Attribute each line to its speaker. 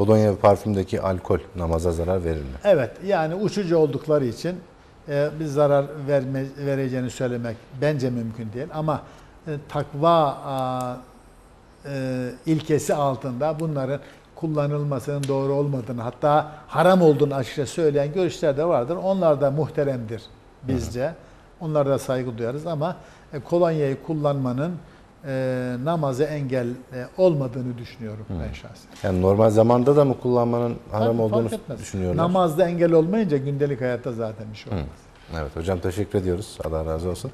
Speaker 1: kolonya ve parfümdeki alkol namaza zarar verir mi?
Speaker 2: Evet yani uçucu oldukları için e, bir zarar verme, vereceğini söylemek bence mümkün değil. Ama e, takva e, ilkesi altında bunların kullanılmasının doğru olmadığını hatta haram olduğunu açıkça söyleyen görüşler de vardır. Onlar da muhteremdir bizce. Onlara da saygı duyarız ama e, kolonyayı kullanmanın e, namaza engel e, olmadığını düşünüyorum ben şahsen.
Speaker 1: Yani normal zamanda da mı kullanmanın haram
Speaker 2: Tabii,
Speaker 1: olduğunu düşünüyorlar?
Speaker 2: Namazda engel olmayınca gündelik hayatta zaten bir şey olmaz.
Speaker 1: Evet hocam teşekkür ediyoruz. Allah razı olsun.